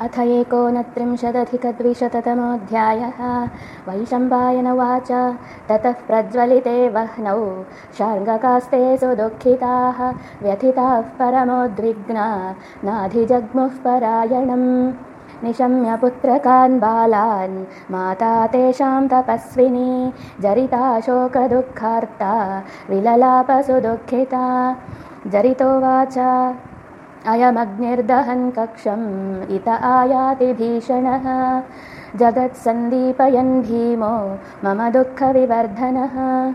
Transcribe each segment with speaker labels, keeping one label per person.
Speaker 1: अथ एकोनत्रिंशदधिकद्विशततमोऽध्यायः। वैशम्पायन उवाच। ततः प्रज्वलिते वह्नौ। शार्ङ्गकास्ते सुदुःखिताः। व्यथिताः परमोद्विग्ना नाधिजग्मुः परायणम्। निशम्य पुत्रकान् बालान्। माता तेषां तपस्विनी। जरिता शोकदुःखार्ता। विललापसुदुःखिता। जरितोवाच अयमग्निर्दहन् कक्षम् इत आयाति भीषणः। जगत्सन्दीपयन् भीमो मम दुःखविवर्धनः।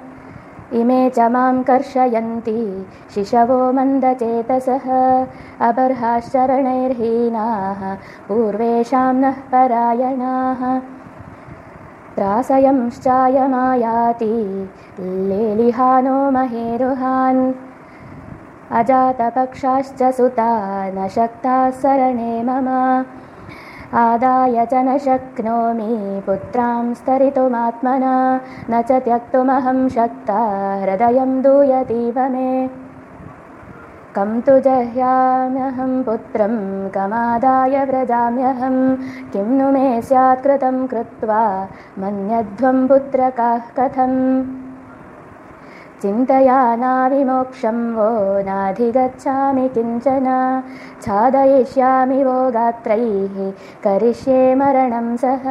Speaker 1: इमे च मां कर्षयन्ति शिशवो मन्दचेतसः। अबर्हाश्चरणैर्हीनाः पूर्वेषां नः परायणाः। त्रासयंश्चायमायाति लेलिहानो महेरुहान् अजातपक्षाश्च सुता न शक्ताः सरणे मम। आदाय च न शक्नोमि पुत्रां स्तरितुमात्मना। न च त्यक्तुमहं शक्ता हृदयं दूयतीव मे कं तु जह्याम्यहं पुत्रं कमादाय व्रजाम्यहं। किं नु मे स्यात् कृतं कृत्वा मन्यध्वं पुत्रकाः कथम् चिन्तयानाविमोक्षं वो नाधिगच्छामि किञ्चन। छादयिष्यामि वो गात्रैः करिष्ये मरणं सः